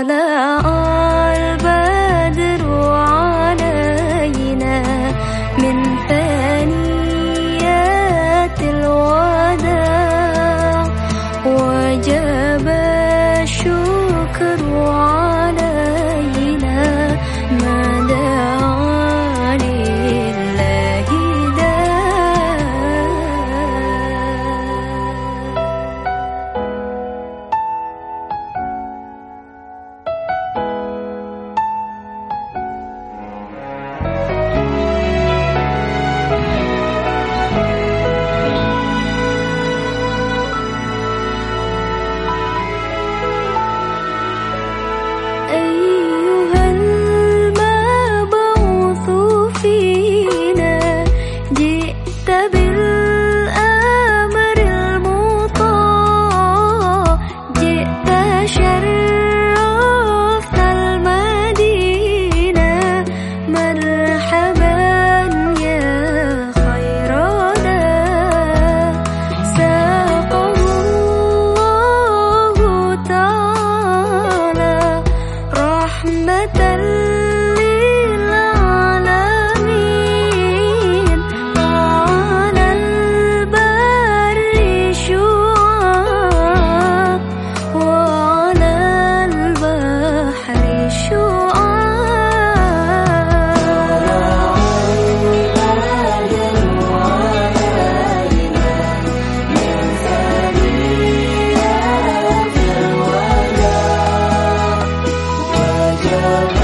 طلع البدر علينا من ثنيات الوداع وجب الشكر علينا Oh.